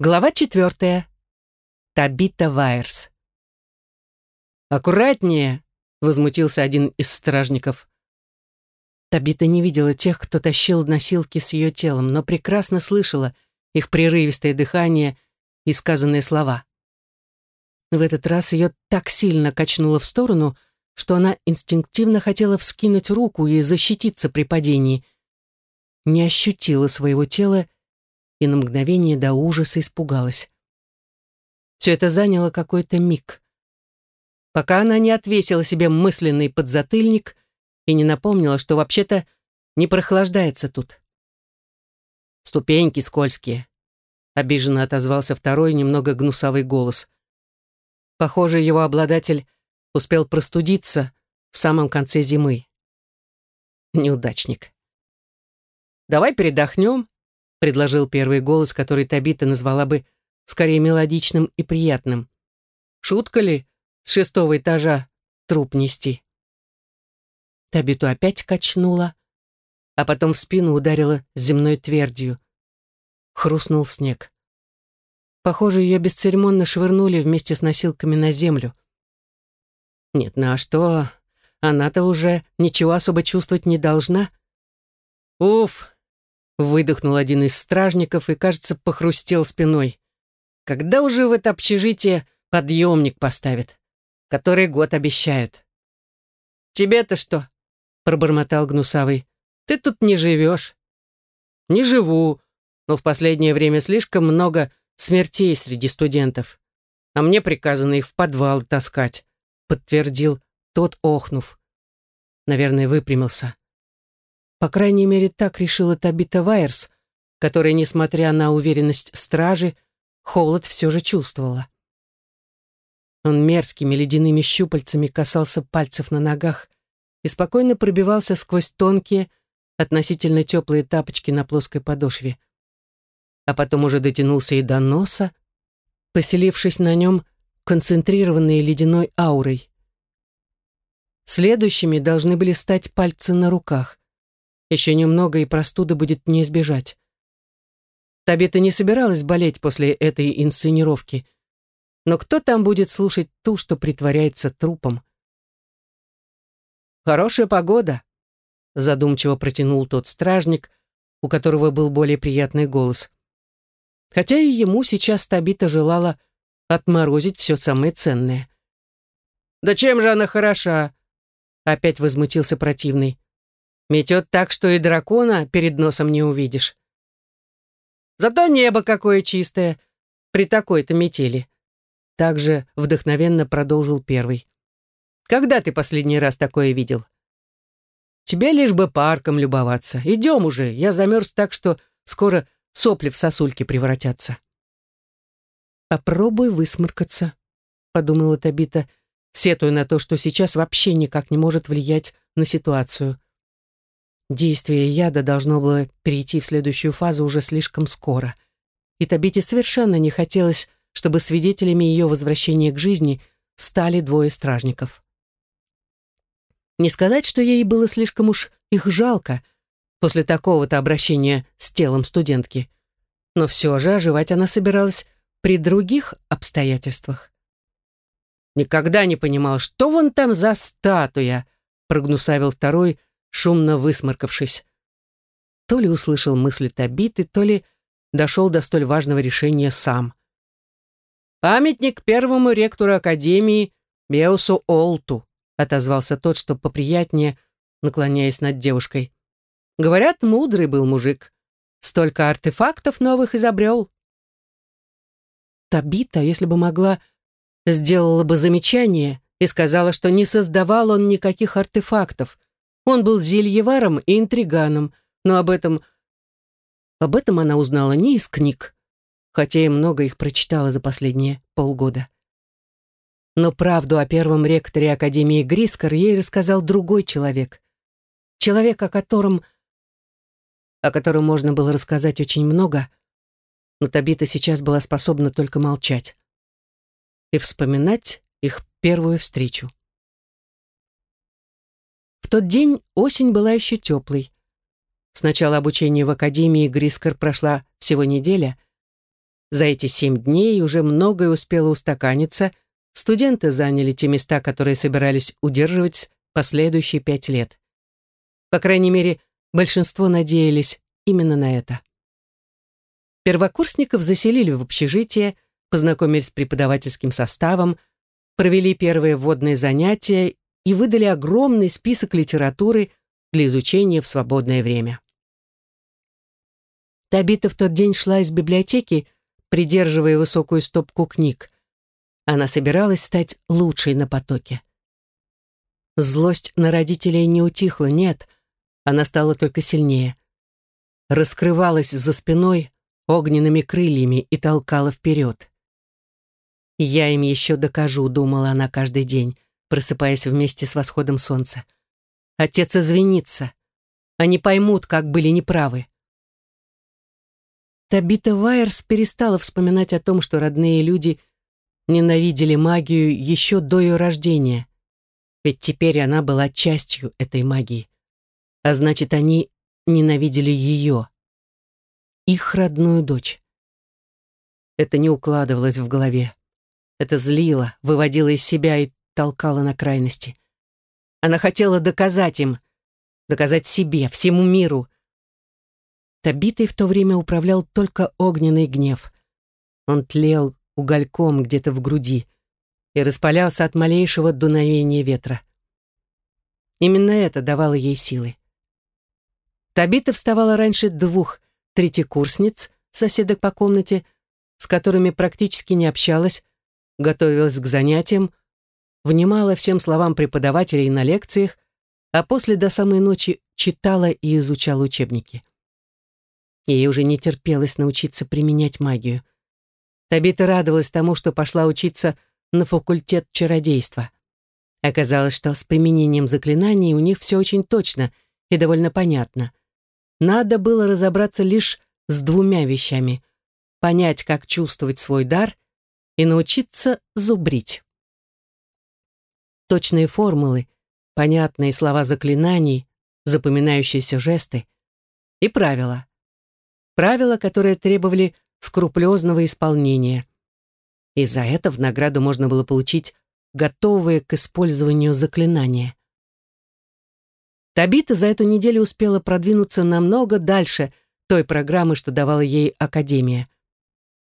Глава четвертая. Табита Вайерс. «Аккуратнее!» — возмутился один из стражников. Табита не видела тех, кто тащил носилки с ее телом, но прекрасно слышала их прерывистое дыхание и сказанные слова. В этот раз ее так сильно качнуло в сторону, что она инстинктивно хотела вскинуть руку и защититься при падении. Не ощутила своего тела и на мгновение до ужаса испугалась. Все это заняло какой-то миг. Пока она не отвесила себе мысленный подзатыльник и не напомнила, что вообще-то не прохлаждается тут. «Ступеньки скользкие», — обиженно отозвался второй немного гнусавый голос. Похоже, его обладатель успел простудиться в самом конце зимы. Неудачник. «Давай передохнем», — предложил первый голос, который Табита назвала бы скорее мелодичным и приятным. «Шутка ли с шестого этажа труп нести?» Табиту опять качнула, а потом в спину ударила земной твердью. Хрустнул снег. Похоже, ее бесцеремонно швырнули вместе с носилками на землю. Нет, ну а что? Она-то уже ничего особо чувствовать не должна. Уф! Выдохнул один из стражников и, кажется, похрустел спиной. Когда уже в это общежитие подъемник поставят? Который год обещают. «Тебе-то что?» — пробормотал Гнусавый. «Ты тут не живешь». «Не живу, но в последнее время слишком много смертей среди студентов. А мне приказано их в подвал таскать подтвердил тот, охнув. Наверное, выпрямился. По крайней мере, так решила Табита Вайерс, которая, несмотря на уверенность стражи, холод все же чувствовала. Он мерзкими ледяными щупальцами касался пальцев на ногах и спокойно пробивался сквозь тонкие, относительно теплые тапочки на плоской подошве. А потом уже дотянулся и до носа, поселившись на нем концентрированные ледяной аурой. Следующими должны были стать пальцы на руках. Еще немного, и простуда будет не избежать. Табита не собиралась болеть после этой инсценировки. Но кто там будет слушать ту, что притворяется трупом? «Хорошая погода», — задумчиво протянул тот стражник, у которого был более приятный голос. Хотя и ему сейчас Табита желала отморозить все самое ценное. «Да чем же она хороша?» Опять возмутился противный. «Метет так, что и дракона перед носом не увидишь». «Зато небо какое чистое при такой-то метели». Также вдохновенно продолжил первый. «Когда ты последний раз такое видел?» «Тебе лишь бы парком любоваться. Идем уже, я замерз так, что скоро сопли в сосульки превратятся». «Попробуй высморкаться», — подумала Табита, сетуя на то, что сейчас вообще никак не может влиять на ситуацию. Действие яда должно было перейти в следующую фазу уже слишком скоро. И Табите совершенно не хотелось, чтобы свидетелями ее возвращения к жизни стали двое стражников. Не сказать, что ей было слишком уж их жалко после такого-то обращения с телом студентки. Но все же оживать она собиралась при других обстоятельствах. «Никогда не понимал, что вон там за статуя», прогнусавил второй, шумно высморкавшись. То ли услышал мысли Табиты, то ли дошел до столь важного решения сам. «Памятник первому ректору Академии Беусу Олту», отозвался тот, что поприятнее, наклоняясь над девушкой. «Говорят, мудрый был мужик. Столько артефактов новых изобрел. Табита, если бы могла, сделала бы замечание и сказала, что не создавал он никаких артефактов. Он был зельеваром и интриганом, но об этом... Об этом она узнала не из книг, хотя и много их прочитала за последние полгода. Но правду о первом ректоре Академии Грискор ей рассказал другой человек. Человек, о котором... о котором можно было рассказать очень много — но Табита сейчас была способна только молчать и вспоминать их первую встречу. Тот день осень была еще теплой. С начала обучения в академии Грискор прошла всего неделя. За эти семь дней уже многое успело устаканиться, студенты заняли те места, которые собирались удерживать последующие пять лет. По крайней мере, большинство надеялись именно на это. Первокурсников заселили в общежитие, познакомились с преподавательским составом, провели первые вводные занятия и выдали огромный список литературы для изучения в свободное время. Табита в тот день шла из библиотеки, придерживая высокую стопку книг. Она собиралась стать лучшей на потоке. Злость на родителей не утихла, нет, она стала только сильнее. Раскрывалась за спиной огненными крыльями и толкала вперед. «Я им еще докажу», — думала она каждый день, просыпаясь вместе с восходом солнца. «Отец извинится. Они поймут, как были неправы». Табита Вайерс перестала вспоминать о том, что родные люди ненавидели магию еще до ее рождения. Ведь теперь она была частью этой магии. А значит, они ненавидели ее, их родную дочь. Это не укладывалось в голове. Это злило, выводило из себя и толкало на крайности. Она хотела доказать им, доказать себе, всему миру. Табитой в то время управлял только огненный гнев. Он тлел угольком где-то в груди и распалялся от малейшего дуновения ветра. Именно это давало ей силы. Табита вставала раньше двух третьекурсниц, соседок по комнате, с которыми практически не общалась, готовилась к занятиям, внимала всем словам преподавателей на лекциях, а после до самой ночи читала и изучала учебники. Ей уже не терпелось научиться применять магию. Табита радовалась тому, что пошла учиться на факультет чародейства. Оказалось, что с применением заклинаний у них все очень точно и довольно понятно. Надо было разобраться лишь с двумя вещами — понять, как чувствовать свой дар и научиться зубрить. Точные формулы, понятные слова заклинаний, запоминающиеся жесты и правила. Правила, которые требовали скрупулезного исполнения. И за это в награду можно было получить готовые к использованию заклинания. Табита за эту неделю успела продвинуться намного дальше той программы, что давала ей Академия,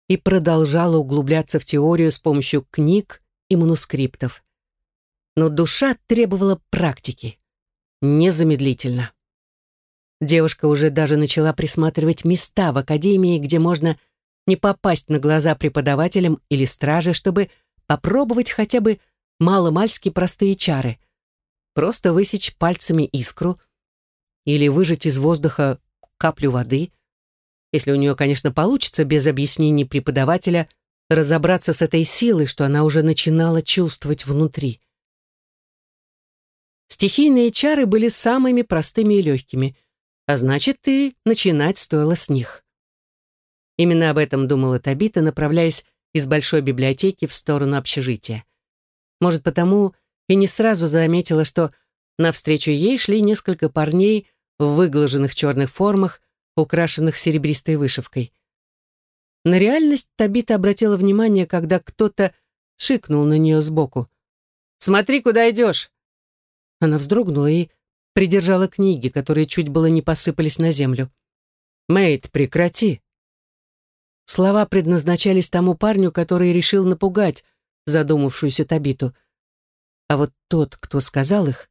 и продолжала углубляться в теорию с помощью книг и манускриптов. Но душа требовала практики. Незамедлительно. Девушка уже даже начала присматривать места в Академии, где можно не попасть на глаза преподавателям или страже, чтобы попробовать хотя бы маломальски простые чары — просто высечь пальцами искру или выжать из воздуха каплю воды, если у нее, конечно, получится без объяснений преподавателя разобраться с этой силой, что она уже начинала чувствовать внутри. Стихийные чары были самыми простыми и легкими, а значит, и начинать стоило с них. Именно об этом думала Табита, направляясь из большой библиотеки в сторону общежития. Может, потому и не сразу заметила, что навстречу ей шли несколько парней в выглаженных черных формах, украшенных серебристой вышивкой. На реальность Табита обратила внимание, когда кто-то шикнул на нее сбоку. «Смотри, куда идешь!» Она вздрогнула и придержала книги, которые чуть было не посыпались на землю. «Мэйд, прекрати!» Слова предназначались тому парню, который решил напугать задумавшуюся Табиту. А вот тот, кто сказал их...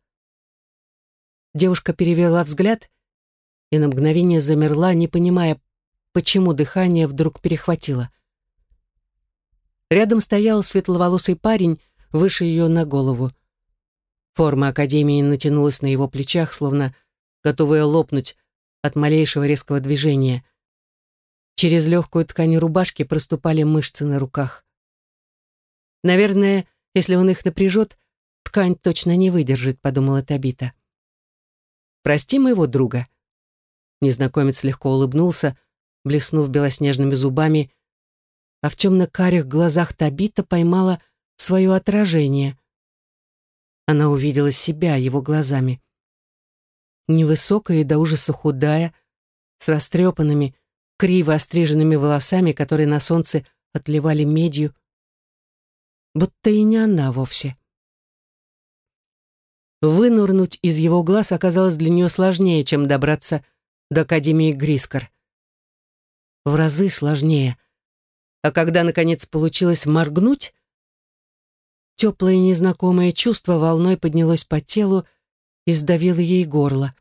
Девушка перевела взгляд и на мгновение замерла, не понимая, почему дыхание вдруг перехватило. Рядом стоял светловолосый парень, выше ее на голову. Форма Академии натянулась на его плечах, словно готовая лопнуть от малейшего резкого движения. Через легкую ткань рубашки проступали мышцы на руках. Наверное, если он их напряжет, Ткань точно не выдержит, подумала Табита. Прости моего друга. Незнакомец легко улыбнулся, блеснув белоснежными зубами, а в темно-карих глазах Табита поймала свое отражение. Она увидела себя его глазами. Невысокая и до ужаса худая, с растрепанными, криво остриженными волосами, которые на солнце отливали медью. Будто и не она вовсе. Вынурнуть из его глаз оказалось для нее сложнее, чем добраться до Академии Грискор. В разы сложнее. А когда, наконец, получилось моргнуть, теплое незнакомое чувство волной поднялось по телу и сдавило ей горло.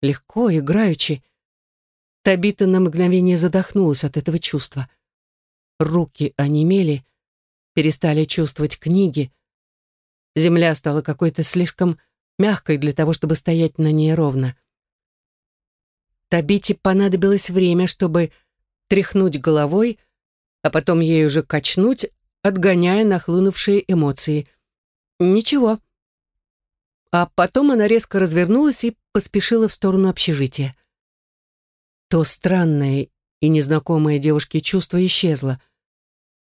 Легко, играючи, Табита на мгновение задохнулась от этого чувства. Руки онемели, перестали чувствовать книги, Земля стала какой-то слишком мягкой для того, чтобы стоять на ней ровно. Табите понадобилось время, чтобы тряхнуть головой, а потом ей уже качнуть, отгоняя нахлынувшие эмоции. Ничего. А потом она резко развернулась и поспешила в сторону общежития. То странное и незнакомое девушке чувство исчезло,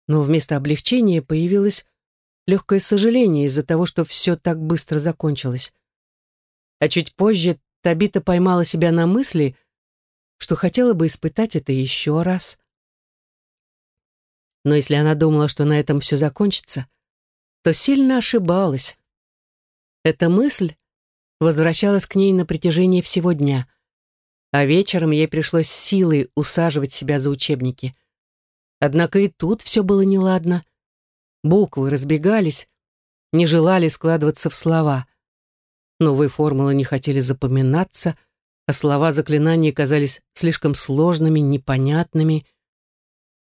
но вместо облегчения появилось легкое сожаление из-за того, что все так быстро закончилось. А чуть позже Табита поймала себя на мысли, что хотела бы испытать это еще раз. Но если она думала, что на этом все закончится, то сильно ошибалась. Эта мысль возвращалась к ней на протяжении всего дня, а вечером ей пришлось силой усаживать себя за учебники. Однако и тут все было неладно. Буквы разбегались, не желали складываться в слова. Новые формулы не хотели запоминаться, а слова заклинаний казались слишком сложными, непонятными.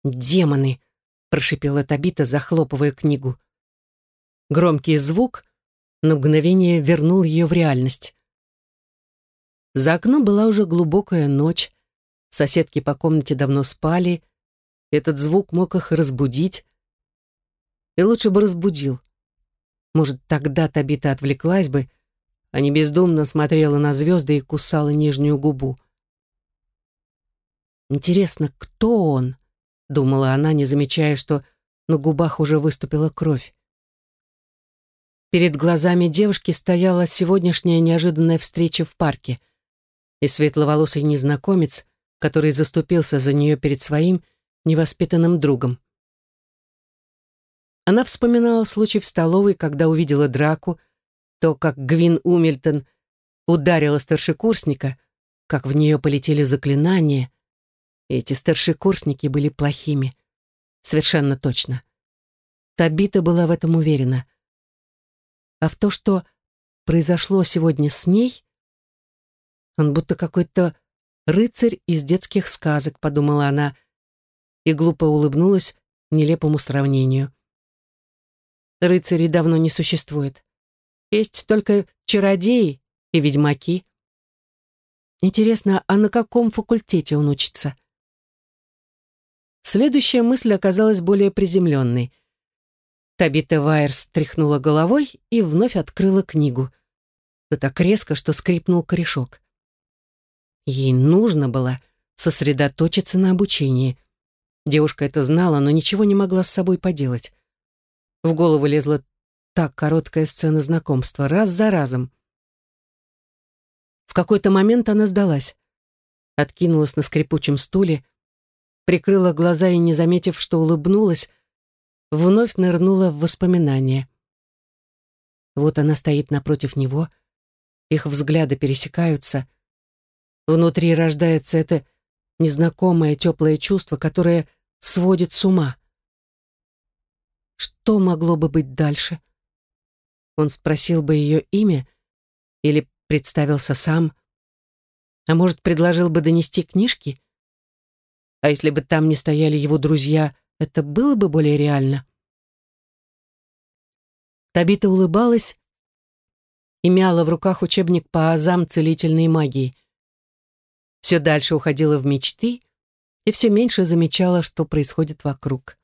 «Демоны!» — прошипела Табита, захлопывая книгу. Громкий звук на мгновение вернул ее в реальность. За окном была уже глубокая ночь, соседки по комнате давно спали, этот звук мог их разбудить, и лучше бы разбудил. Может, тогда Табита отвлеклась бы, а не бездумно смотрела на звезды и кусала нижнюю губу. «Интересно, кто он?» — думала она, не замечая, что на губах уже выступила кровь. Перед глазами девушки стояла сегодняшняя неожиданная встреча в парке, и светловолосый незнакомец, который заступился за нее перед своим невоспитанным другом. Она вспоминала случай в столовой, когда увидела драку, то, как Гвин Умильтон ударила старшекурсника, как в нее полетели заклинания. Эти старшекурсники были плохими. Совершенно точно. Табита была в этом уверена. А в то, что произошло сегодня с ней, он будто какой-то рыцарь из детских сказок, подумала она, и глупо улыбнулась нелепому сравнению. Рыцарей давно не существует. Есть только чародеи и ведьмаки. Интересно, а на каком факультете он учится? Следующая мысль оказалась более приземленной. Табита Вайерс тряхнула головой и вновь открыла книгу. Да так резко, что скрипнул корешок. Ей нужно было сосредоточиться на обучении. Девушка это знала, но ничего не могла с собой поделать. В голову лезла так короткая сцена знакомства, раз за разом. В какой-то момент она сдалась. Откинулась на скрипучем стуле, прикрыла глаза и, не заметив, что улыбнулась, вновь нырнула в воспоминания. Вот она стоит напротив него, их взгляды пересекаются. Внутри рождается это незнакомое теплое чувство, которое сводит с ума. Что могло бы быть дальше? Он спросил бы ее имя или представился сам, а может, предложил бы донести книжки? А если бы там не стояли его друзья, это было бы более реально? Табита улыбалась и мяла в руках учебник по азам целительной магии. Все дальше уходила в мечты и все меньше замечала, что происходит вокруг.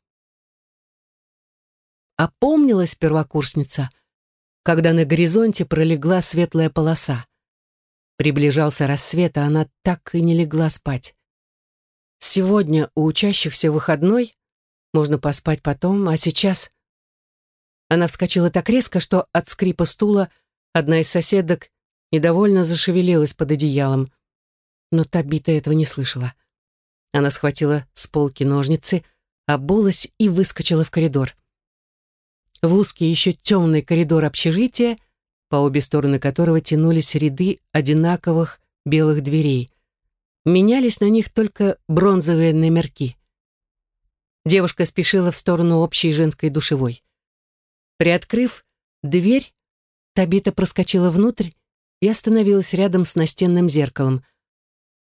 Опомнилась первокурсница, когда на горизонте пролегла светлая полоса. Приближался рассвет, а она так и не легла спать. Сегодня у учащихся выходной, можно поспать потом, а сейчас... Она вскочила так резко, что от скрипа стула одна из соседок недовольно зашевелилась под одеялом. Но Табита этого не слышала. Она схватила с полки ножницы, обулась и выскочила в коридор. В узкий еще темный коридор общежития, по обе стороны которого тянулись ряды одинаковых белых дверей. Менялись на них только бронзовые номерки. Девушка спешила в сторону общей женской душевой. Приоткрыв дверь, Табита проскочила внутрь и остановилась рядом с настенным зеркалом.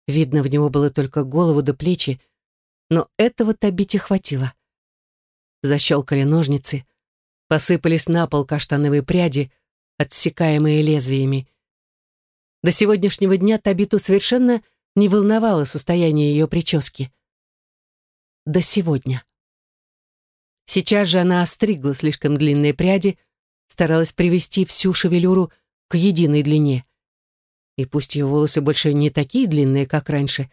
Видно, в него было только голову до плечи, но этого Табите хватило. Защелкали ножницы, посыпались на пол каштановые пряди, отсекаемые лезвиями. До сегодняшнего дня Табиту совершенно не волновало состояние ее прически. До сегодня. Сейчас же она остригла слишком длинные пряди, старалась привести всю шевелюру к единой длине. И пусть ее волосы больше не такие длинные, как раньше,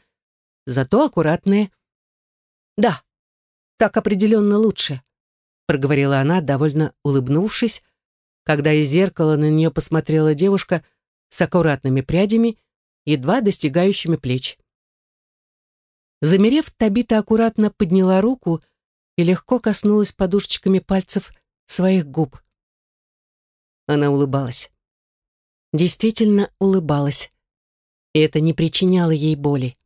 зато аккуратные. Да, так определенно лучше, проговорила она, довольно улыбнувшись, когда из зеркала на нее посмотрела девушка с аккуратными прядями, едва достигающими плеч. Замерев, Табита аккуратно подняла руку и легко коснулась подушечками пальцев своих губ. Она улыбалась. Действительно улыбалась. И это не причиняло ей боли.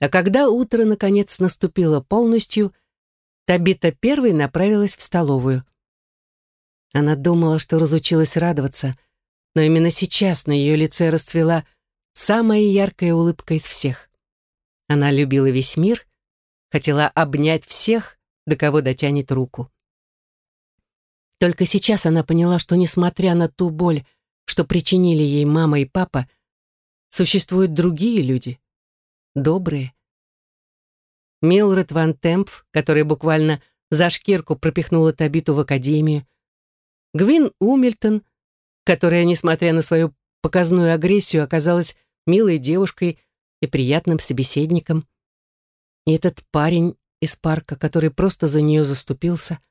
А когда утро наконец наступило полностью, Табита первой направилась в столовую. Она думала, что разучилась радоваться, но именно сейчас на ее лице расцвела самая яркая улыбка из всех. Она любила весь мир, хотела обнять всех, до кого дотянет руку. Только сейчас она поняла, что, несмотря на ту боль, что причинили ей мама и папа, существуют другие люди, добрые. Милред Ван Темп, которая буквально за шкирку пропихнула Табиту в академию, Гвин Умильтон, которая, несмотря на свою показную агрессию, оказалась милой девушкой и приятным собеседником. И этот парень из парка, который просто за нее заступился —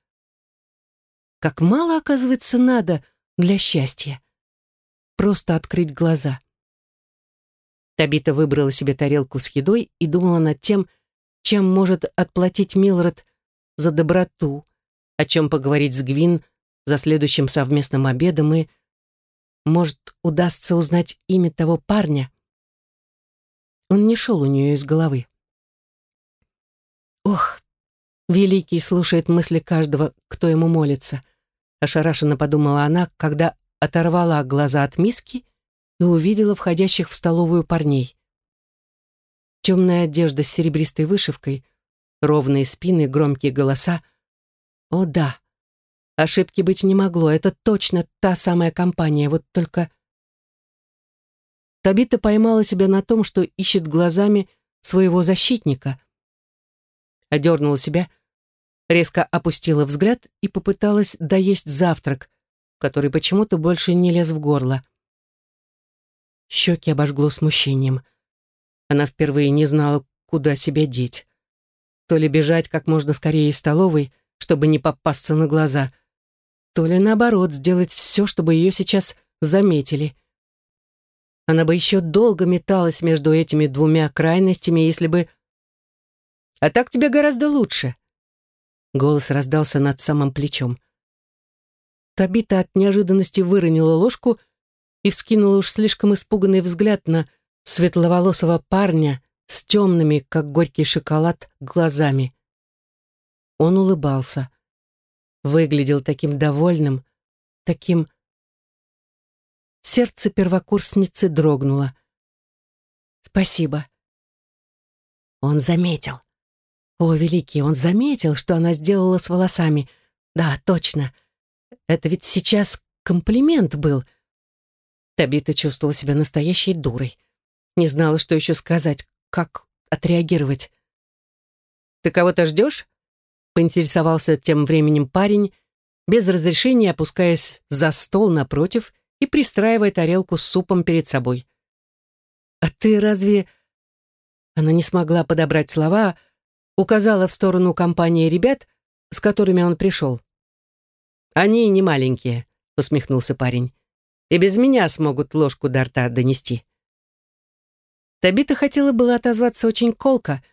как мало, оказывается, надо для счастья. Просто открыть глаза. Табита выбрала себе тарелку с едой и думала над тем, чем может отплатить Милред за доброту, о чем поговорить с Гвин за следующим совместным обедом и, может, удастся узнать имя того парня. Он не шел у нее из головы. Ох, Великий слушает мысли каждого, кто ему молится ошарашенно подумала она, когда оторвала глаза от миски и увидела входящих в столовую парней. Темная одежда с серебристой вышивкой, ровные спины, громкие голоса. О да, ошибки быть не могло, это точно та самая компания, вот только... Табита поймала себя на том, что ищет глазами своего защитника. Одернула себя, резко опустила взгляд и попыталась доесть завтрак, который почему-то больше не лез в горло. Щеки обожгло смущением. Она впервые не знала, куда себя деть. То ли бежать как можно скорее из столовой, чтобы не попасться на глаза, то ли наоборот сделать все, чтобы ее сейчас заметили. Она бы еще долго металась между этими двумя крайностями, если бы... «А так тебе гораздо лучше», Голос раздался над самым плечом. Табита от неожиданности выронила ложку и вскинула уж слишком испуганный взгляд на светловолосого парня с темными, как горький шоколад, глазами. Он улыбался. Выглядел таким довольным, таким... Сердце первокурсницы дрогнуло. «Спасибо». Он заметил. О, великий, он заметил, что она сделала с волосами. Да, точно. Это ведь сейчас комплимент был. Табита чувствовала себя настоящей дурой. Не знала, что еще сказать, как отреагировать. «Ты кого-то ждешь?» — поинтересовался тем временем парень, без разрешения опускаясь за стол напротив и пристраивая тарелку с супом перед собой. «А ты разве...» Она не смогла подобрать слова, — указала в сторону компании ребят, с которыми он пришел. «Они не маленькие», — усмехнулся парень. «И без меня смогут ложку до рта донести». Табита хотела было отозваться очень колко.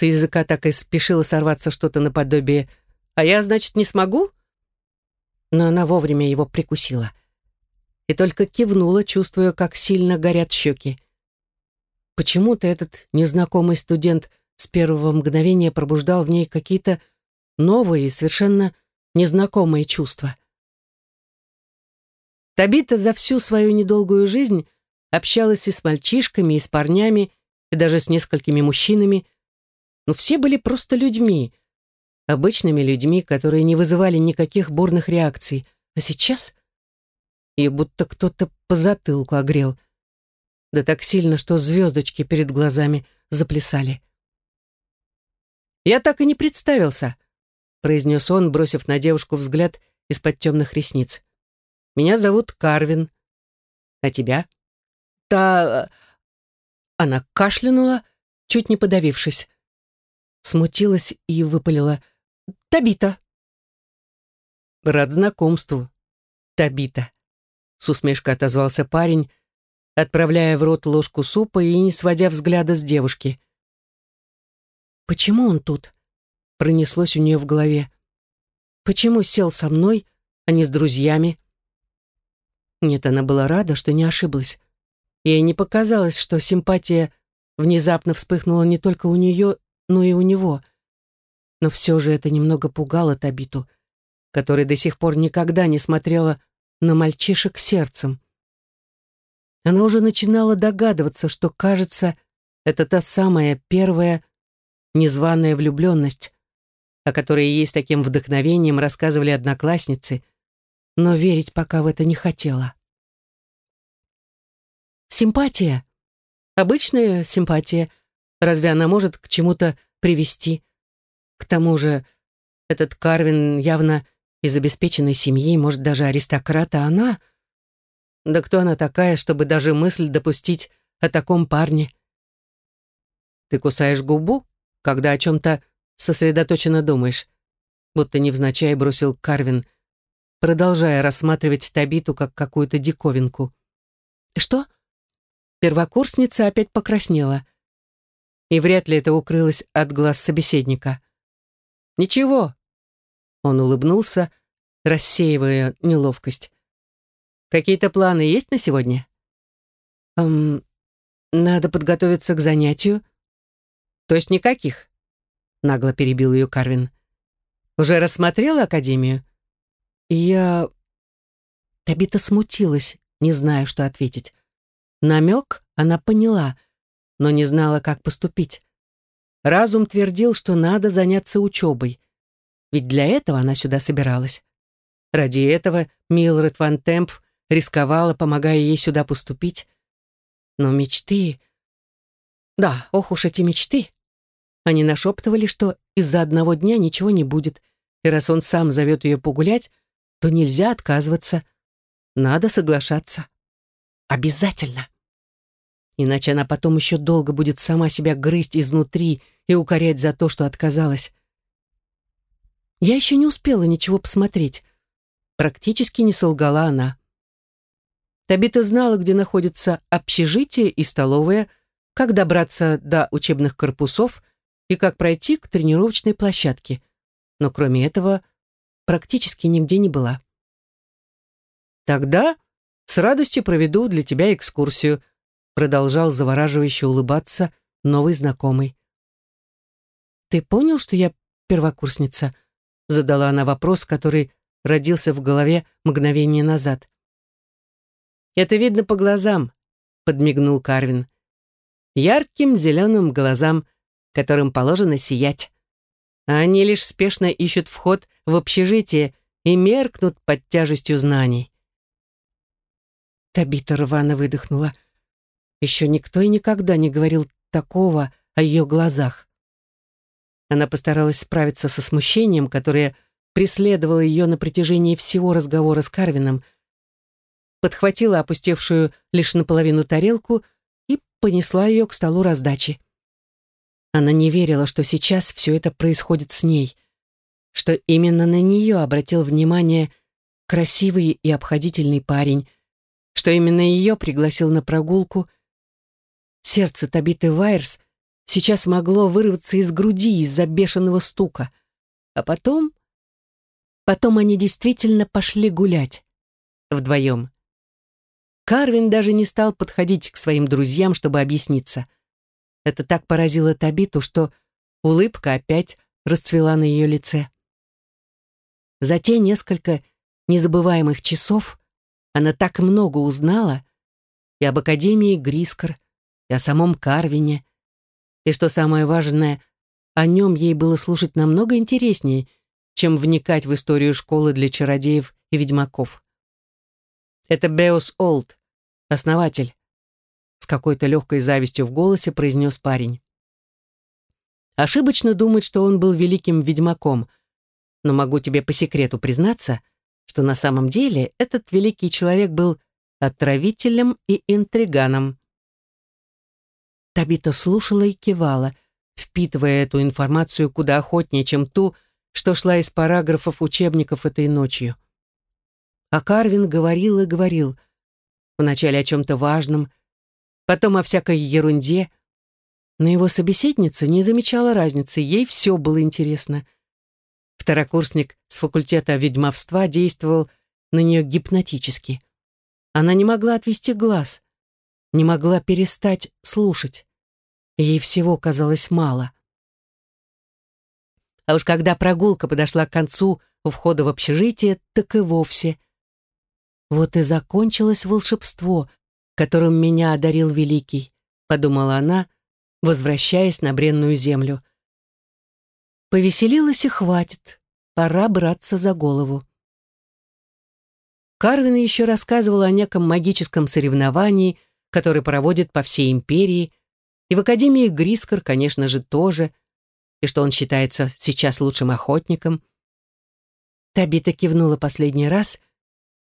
С языка так и спешила сорваться что-то наподобие «А я, значит, не смогу?» Но она вовремя его прикусила. И только кивнула, чувствуя, как сильно горят щеки. Почему-то этот незнакомый студент с первого мгновения пробуждал в ней какие-то новые и совершенно незнакомые чувства. Табита за всю свою недолгую жизнь общалась и с мальчишками, и с парнями, и даже с несколькими мужчинами, но все были просто людьми, обычными людьми, которые не вызывали никаких бурных реакций. А сейчас ее будто кто-то по затылку огрел. Да так сильно, что звездочки перед глазами заплясали. «Я так и не представился», — произнес он, бросив на девушку взгляд из-под темных ресниц. «Меня зовут Карвин. А тебя?» «Та...» Она кашлянула, чуть не подавившись. Смутилась и выпалила. «Табита!» «Рад знакомству, Табита», — с усмешкой отозвался парень, отправляя в рот ложку супа и не сводя взгляда с девушки. «Почему он тут?» — пронеслось у нее в голове. «Почему сел со мной, а не с друзьями?» Нет, она была рада, что не ошиблась. Ей не показалось, что симпатия внезапно вспыхнула не только у нее, но и у него. Но все же это немного пугало Табиту, которая до сих пор никогда не смотрела на мальчишек сердцем. Она уже начинала догадываться, что, кажется, это та самая первая незваная влюбленность, о которой ей с таким вдохновением рассказывали одноклассницы, но верить пока в это не хотела. Симпатия. Обычная симпатия. Разве она может к чему-то привести? К тому же, этот Карвин явно из обеспеченной семьи, может, даже аристократ, а она... Да кто она такая, чтобы даже мысль допустить о таком парне? Ты кусаешь губу? когда о чем-то сосредоточенно думаешь, будто невзначай бросил Карвин, продолжая рассматривать Табиту как какую-то диковинку. «Что?» Первокурсница опять покраснела. И вряд ли это укрылось от глаз собеседника. «Ничего», — он улыбнулся, рассеивая неловкость. «Какие-то планы есть на сегодня?» «Эм, надо подготовиться к занятию», то есть никаких? Нагло перебил ее Карвин. Уже рассмотрела Академию? Я... Табита смутилась, не зная, что ответить. Намек она поняла, но не знала, как поступить. Разум твердил, что надо заняться учебой. Ведь для этого она сюда собиралась. Ради этого Милред Ван Темп рисковала, помогая ей сюда поступить. Но мечты... Да, ох уж эти мечты. Они нашептывали, что из-за одного дня ничего не будет, и раз он сам зовет ее погулять, то нельзя отказываться. Надо соглашаться. Обязательно. Иначе она потом еще долго будет сама себя грызть изнутри и укорять за то, что отказалась. Я еще не успела ничего посмотреть. Практически не солгала она. Табита знала, где находится общежитие и столовая, как добраться до учебных корпусов и как пройти к тренировочной площадке. Но кроме этого, практически нигде не была. «Тогда с радостью проведу для тебя экскурсию», продолжал завораживающе улыбаться новый знакомый. «Ты понял, что я первокурсница?» задала она вопрос, который родился в голове мгновение назад. «Это видно по глазам», — подмигнул Карвин. «Ярким зеленым глазам, которым положено сиять. А они лишь спешно ищут вход в общежитие и меркнут под тяжестью знаний. Табита рвано выдохнула. Еще никто и никогда не говорил такого о ее глазах. Она постаралась справиться со смущением, которое преследовало ее на протяжении всего разговора с Карвином, подхватила опустевшую лишь наполовину тарелку и понесла ее к столу раздачи. Она не верила, что сейчас все это происходит с ней, что именно на нее обратил внимание красивый и обходительный парень, что именно ее пригласил на прогулку, Сердце Табиты Вайерс сейчас могло вырваться из груди из-за бешеного стука. А потом... Потом они действительно пошли гулять. Вдвоем. Карвин даже не стал подходить к своим друзьям, чтобы объясниться. Это так поразило Табиту, что улыбка опять расцвела на ее лице. За те несколько незабываемых часов она так много узнала и об Академии Грискор, и о самом Карвине, и, что самое важное, о нем ей было слушать намного интереснее, чем вникать в историю школы для чародеев и ведьмаков. Это Беос Олд, основатель, с какой-то легкой завистью в голосе произнес парень. Ошибочно думать, что он был великим ведьмаком, но могу тебе по секрету признаться, что на самом деле этот великий человек был отравителем и интриганом. Табита слушала и кивала, впитывая эту информацию куда охотнее, чем ту, что шла из параграфов учебников этой ночью. А Карвин говорил и говорил, вначале о чем-то важном, потом о всякой ерунде, но его собеседница не замечала разницы, ей все было интересно — Второкурсник с факультета ведьмовства действовал на нее гипнотически. Она не могла отвести глаз, не могла перестать слушать. Ей всего казалось мало. А уж когда прогулка подошла к концу у входа в общежитие, так и вовсе. Вот и закончилось волшебство, которым меня одарил Великий, подумала она, возвращаясь на бренную землю. Повеселилась и хватит. Пора браться за голову. Карвин еще рассказывал о неком магическом соревновании, которое проводит по всей империи, и в Академии Грискор, конечно же, тоже, и что он считается сейчас лучшим охотником. Табита кивнула последний раз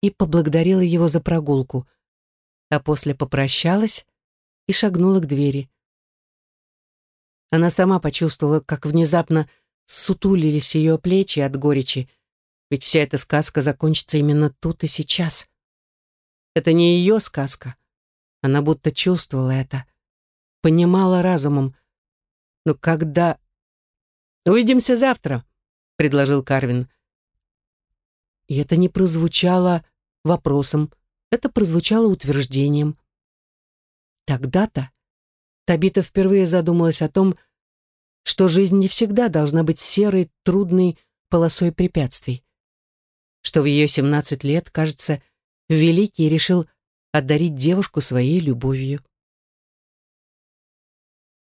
и поблагодарила его за прогулку, а после попрощалась и шагнула к двери. Она сама почувствовала, как внезапно сутулились ее плечи от горечи, ведь вся эта сказка закончится именно тут и сейчас. Это не ее сказка. Она будто чувствовала это, понимала разумом. Но когда... «Увидимся завтра», — предложил Карвин. И это не прозвучало вопросом, это прозвучало утверждением. Тогда-то Табита впервые задумалась о том, что жизнь не всегда должна быть серой, трудной полосой препятствий. Что в ее 17 лет, кажется, Великий решил одарить девушку своей любовью.